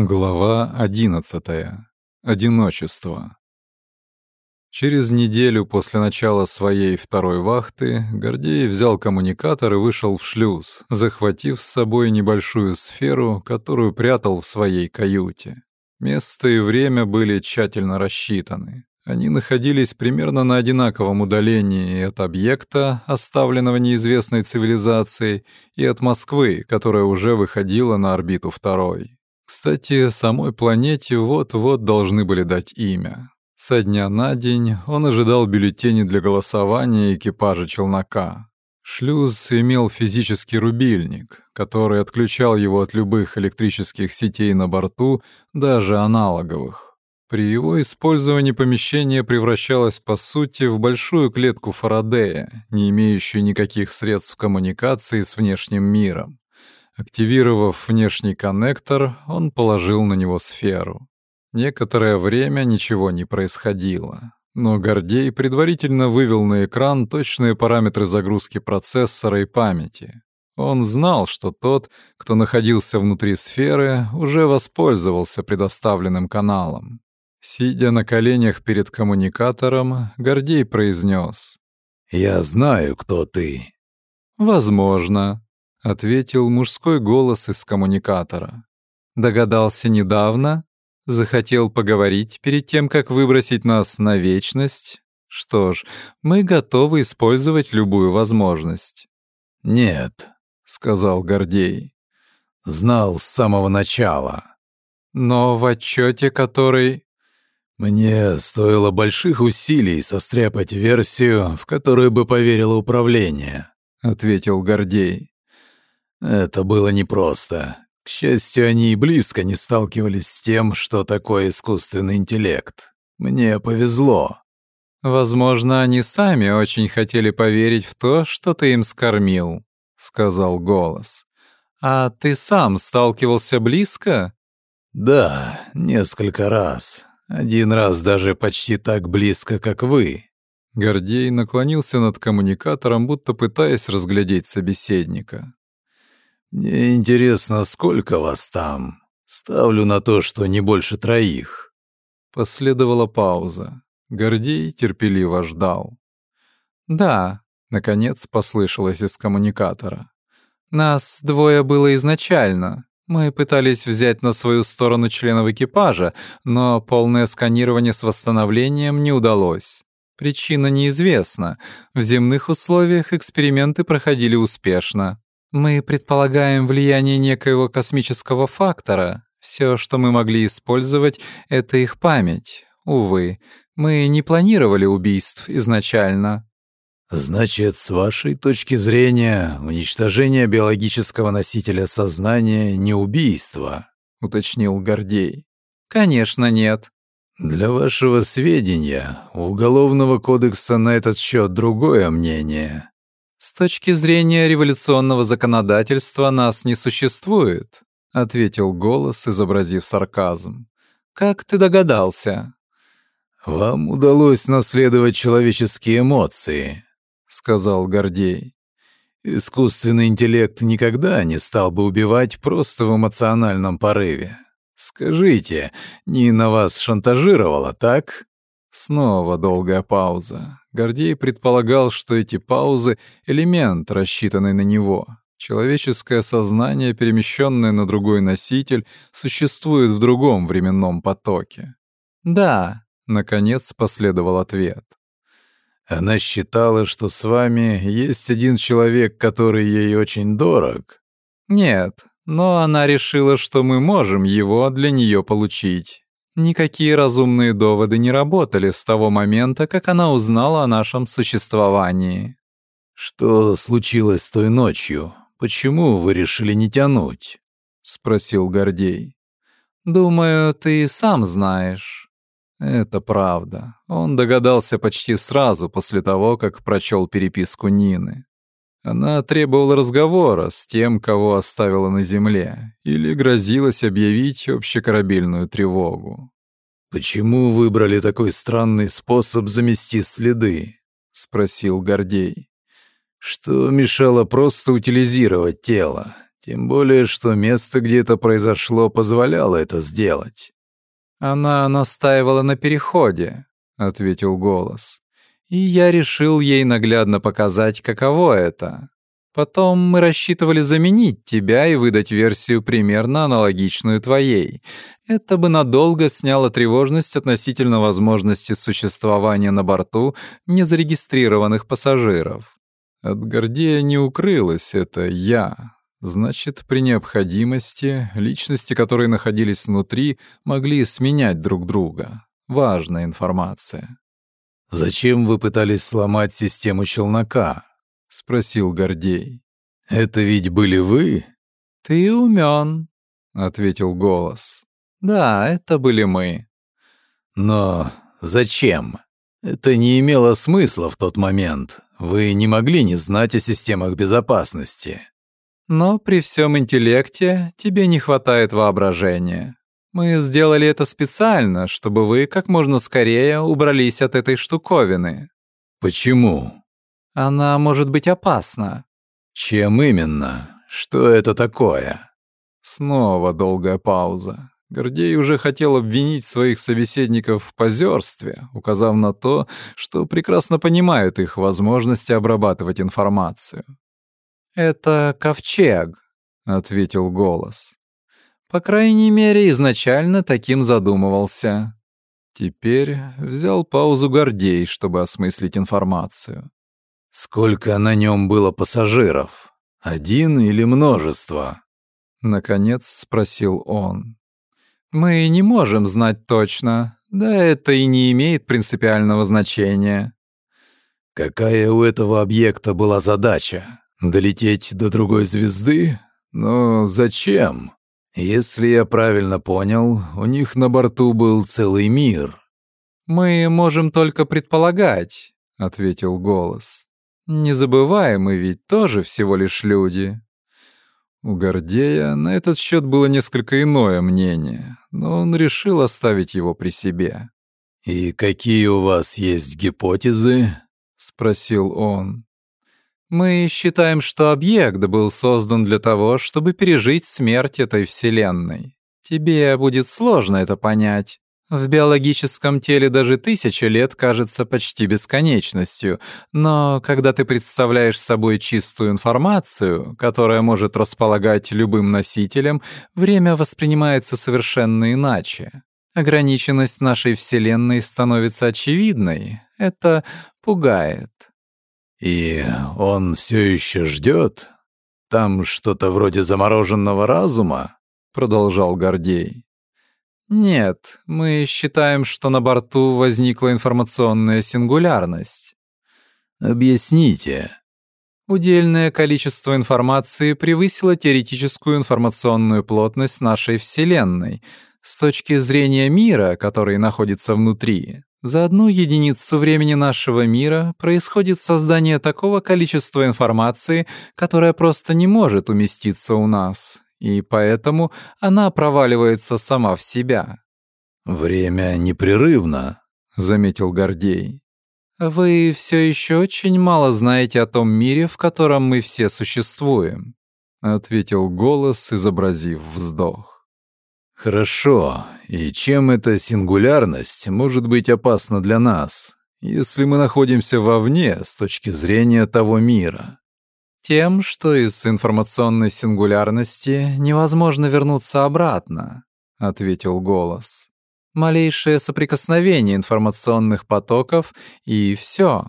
Глава одиннадцатая. Одиночество. Через неделю после начала своей второй вахты Гордей взял коммуникатор и вышел в шлюз, захватив с собой небольшую сферу, которую прятал в своей каюте. Место и время были тщательно рассчитаны. Они находились примерно на одинаковом удалении от объекта, оставленного неизвестной цивилизацией, и от Москвы, которая уже выходила на орбиту второй. Кстати, самой планете вот-вот должны были дать имя. Со дня на день он ожидал бюллетени для голосования экипажа челнока. Шлюз имел физический рубильник, который отключал его от любых электрических сетей на борту, даже аналоговых. При его использовании помещение превращалось по сути в большую клетку Фарадея, не имеющую никаких средств коммуникации с внешним миром. Активировав внешний коннектор, он положил на него сферу. Некоторое время ничего не происходило, но Гордей предварительно вывел на экран точные параметры загрузки процессора и памяти. Он знал, что тот, кто находился внутри сферы, уже воспользовался предоставленным каналом. Сидя на коленях перед коммуникатором, Гордей произнес: «Я знаю, кто ты». «Возможно», — ответил мужской голос из коммуникатора. «Догадался недавно? Захотел поговорить перед тем, как выбросить нас на вечность? Что ж, мы готовы использовать любую возможность». «Нет», — сказал Гордей. «Знал с самого начала». «Но в отчете, который...» «Мне стоило больших усилий состряпать версию, в которую бы поверило управление», — ответил Гордей. Это было непросто. К счастью, они и близко не сталкивались с тем, что такое искусственный интеллект. Мне повезло. Возможно, они сами очень хотели поверить в то, что ты им скормил, сказал голос. А ты сам сталкивался близко? Да, несколько раз. Один раз даже почти так близко, как вы. Гордей наклонился над коммуникатором, будто пытаясь разглядеть собеседника. «Мне интересно, сколько вас там? Ставлю на то, что не больше троих». Последовала пауза. Гордей терпеливо ждал. «Да», — наконец послышалось из коммуникатора. «Нас двое было изначально. Мы пытались взять на свою сторону членов экипажа, но полное сканирование с восстановлением не удалось. Причина неизвестна. В земных условиях эксперименты проходили успешно. Мы предполагаем влияние некоего космического фактора. Все, что мы могли использовать, это их память. Увы, мы не планировали убийств изначально. Значит, с вашей точки зрения, уничтожение биологического носителя сознания не убийство, уточнил Гордей. Конечно, нет. Для вашего сведения, у Уголовного кодекса на этот счет другое мнение. «С точки зрения революционного законодательства нас не существует», — ответил голос, изобразив сарказм. «Как ты догадался?» «Вам удалось наследовать человеческие эмоции», — сказал Гордей. «Искусственный интеллект никогда не стал бы убивать просто в эмоциональном порыве. Скажите, Нина вас шантажировала, так?» Снова долгая пауза. Гордей предполагал, что эти паузы — элемент, рассчитанный на него. Человеческое сознание, перемещенное на другой носитель, существует в другом временном потоке. «Да», — наконец последовал ответ. «Она считала, что с вами есть один человек, который ей очень дорог?» «Нет, но она решила, что мы можем его для нее получить». Никакие разумные доводы не работали с того момента, как она узнала о нашем существовании. «Что случилось той ночью? Почему вы решили не тянуть?» — спросил Гордей. «Думаю, ты сам знаешь». Это правда. Он догадался почти сразу после того, как прочел переписку Нины. Она требовала разговора с тем, кого оставила на земле, или грозилась объявить общекорабельную тревогу. «Почему выбрали такой странный способ замести следы?» — спросил Гордей. «Что мешало просто утилизировать тело? Тем более, что место, где это произошло, позволяло это сделать. «Она настаивала на переходе», — ответил голос. «И я решил ей наглядно показать, каково это. Потом мы рассчитывали заменить тебя и выдать версию примерно аналогичную твоей. Это бы надолго сняло тревожность относительно возможности существования на борту незарегистрированных пассажиров. От Гордея не укрылось это «я». Значит, при необходимости личности, которые находились внутри, могли сменять друг друга. Важная информация. «Зачем вы пытались сломать систему челнока?» — спросил Гордей. «Это ведь были вы?» «Ты умен», — ответил голос. «Да, это были мы». «Но зачем? Это не имело смысла в тот момент. Вы не могли не знать о системах безопасности». «Но при всем интеллекте тебе не хватает воображения. Мы сделали это специально, чтобы вы как можно скорее убрались от этой штуковины». «Почему?» Она может быть опасна. Чем именно? Что это такое? Снова долгая пауза. Гордей уже хотел обвинить своих собеседников в позерстве, указав на то, что прекрасно понимают их возможности обрабатывать информацию. «Это ковчег», — ответил голос. «По крайней мере, изначально таким задумывался». Теперь взял паузу Гордей, чтобы осмыслить информацию. Сколько на нем было пассажиров? Один или множество? Наконец спросил он. Мы не можем знать точно. Да это и не имеет принципиального значения. Какая у этого объекта была задача? Долететь до другой звезды? Но зачем? Если я правильно понял, у них на борту был целый мир. Мы можем только предполагать, ответил голос. Не забывай, мы ведь тоже всего лишь люди. У Гордея на этот счет было несколько иное мнение, но он решил оставить его при себе. «И какие у вас есть гипотезы?» — спросил он. «Мы считаем, что объект был создан для того, чтобы пережить смерть этой Вселенной. Тебе будет сложно это понять. В биологическом теле даже тысяча лет кажется почти бесконечностью, но когда ты представляешь собой чистую информацию, которая может располагать любым носителем, время воспринимается совершенно иначе. Ограниченность нашей Вселенной становится очевидной. Это пугает. И он все еще ждет? Там что-то вроде замороженного разума? Продолжал Гордей. Нет, мы считаем, что на борту возникла информационная сингулярность. Объясните. Удельное количество информации превысило теоретическую информационную плотность нашей Вселенной. С точки зрения мира, который находится внутри, за одну единицу времени нашего мира происходит создание такого количества информации, которое просто не может уместиться у нас, и поэтому она проваливается сама в себя. «Время непрерывно», — заметил Гордей. «Вы все еще очень мало знаете о том мире, в котором мы все существуем», — ответил голос, изобразив вздох. «Хорошо. И чем эта сингулярность может быть опасна для нас, если мы находимся вовне с точки зрения того мира?» Тем, что из информационной сингулярности невозможно вернуться обратно, ответил голос. Малейшее соприкосновение информационных потоков и все.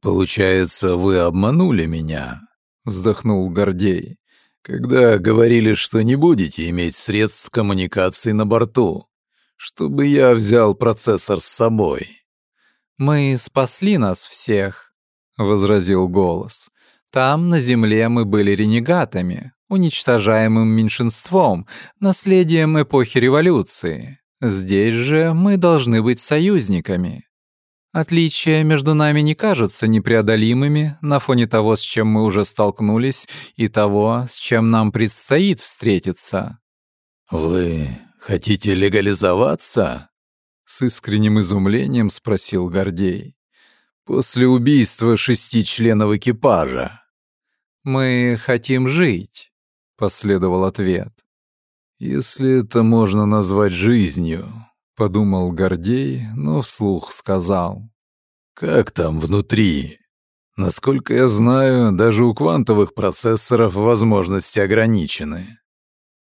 Получается, вы обманули меня, вздохнул Гордей, когда говорили, что не будете иметь средств коммуникации на борту, чтобы я взял процессор с собой. Мы спасли нас всех, возразил голос. Там, на земле, мы были ренегатами, уничтожаемым меньшинством, наследием эпохи революции. Здесь же мы должны быть союзниками. Отличия между нами не кажутся непреодолимыми на фоне того, с чем мы уже столкнулись, и того, с чем нам предстоит встретиться. «Вы хотите легализоваться?» — с искренним изумлением спросил Гордей. «После убийства шести членов экипажа». «Мы хотим жить», — последовал ответ. «Если это можно назвать жизнью», — подумал Гордей, но вслух сказал. «Как там внутри? Насколько я знаю, даже у квантовых процессоров возможности ограничены».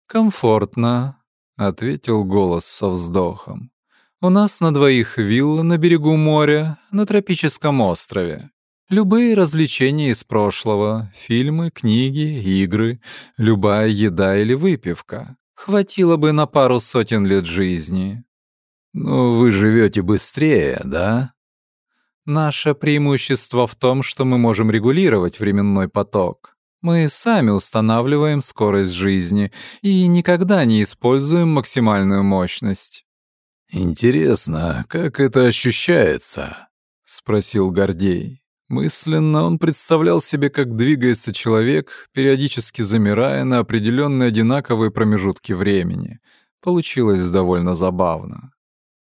«Комфортно», — ответил голос со вздохом. «У нас на двоих вилла на берегу моря, на тропическом острове. Любые развлечения из прошлого, фильмы, книги, игры, любая еда или выпивка. Хватило бы на пару сотен лет жизни. Но вы живете быстрее, да? Наше преимущество в том, что мы можем регулировать временной поток. Мы сами устанавливаем скорость жизни и никогда не используем максимальную мощность. Интересно, как это ощущается? спросил Гордей. Мысленно он представлял себе, как двигается человек, периодически замирая на определенные одинаковые промежутки времени. Получилось довольно забавно.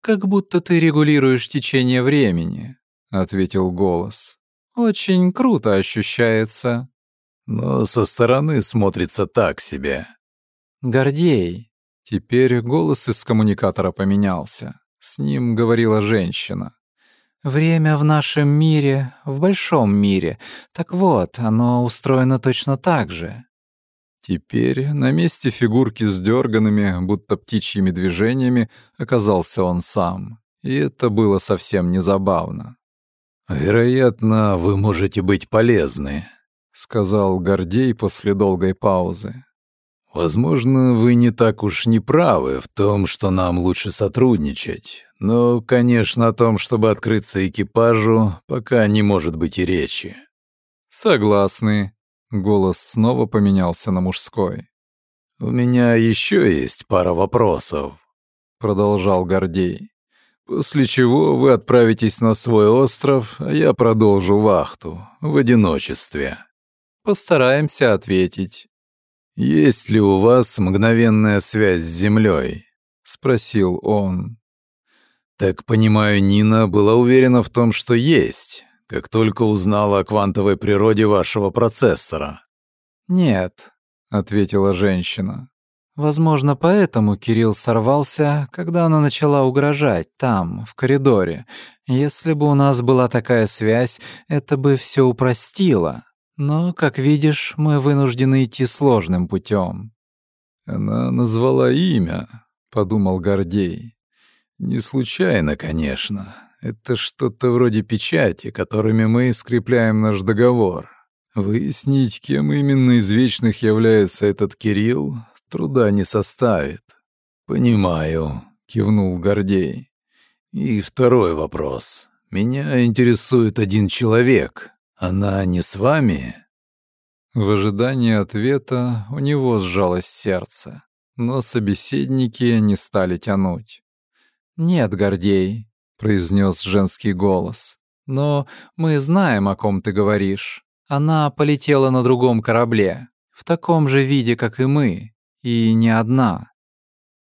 «Как будто ты регулируешь течение времени», — ответил голос. «Очень круто ощущается». Но со стороны смотрится так себе. «Гордей». Теперь голос из коммуникатора поменялся. С ним говорила женщина. Время в нашем мире, в большом мире. Так вот, оно устроено точно так же. Теперь на месте фигурки с дерганными, будто птичьими движениями, оказался он сам. И это было совсем не забавно. «Вероятно, вы можете быть полезны», — сказал Гордей после долгой паузы. Возможно, вы не так уж не правы в том, что нам лучше сотрудничать. Но, конечно, о том, чтобы открыться экипажу, пока не может быть и речи. Согласны. Голос снова поменялся на мужской. У меня еще есть пара вопросов, продолжал Гордей. После чего вы отправитесь на свой остров, а я продолжу вахту в одиночестве. Постараемся ответить. «Есть ли у вас мгновенная связь с Землей?» — спросил он. «Так понимаю, Нина была уверена в том, что есть, как только узнала о квантовой природе вашего процессора». «Нет», — ответила женщина. «Возможно, поэтому Кирилл сорвался, когда она начала угрожать там, в коридоре. Если бы у нас была такая связь, это бы все упростило». Но, как видишь, мы вынуждены идти сложным путем. Она назвала имя, подумал Гордей. Не случайно, конечно. Это что-то вроде печати, которыми мы скрепляем наш договор. Выяснить, кем именно из вечных является этот Кирилл, труда не составит. Понимаю, кивнул Гордей. И второй вопрос. Меня интересует один человек, она не с вами?» В ожидании ответа у него сжалось сердце, но собеседники не стали тянуть. «Нет, Гордей», — произнес женский голос, — «но мы знаем, о ком ты говоришь. Она полетела на другом корабле, в таком же виде, как и мы, и не одна».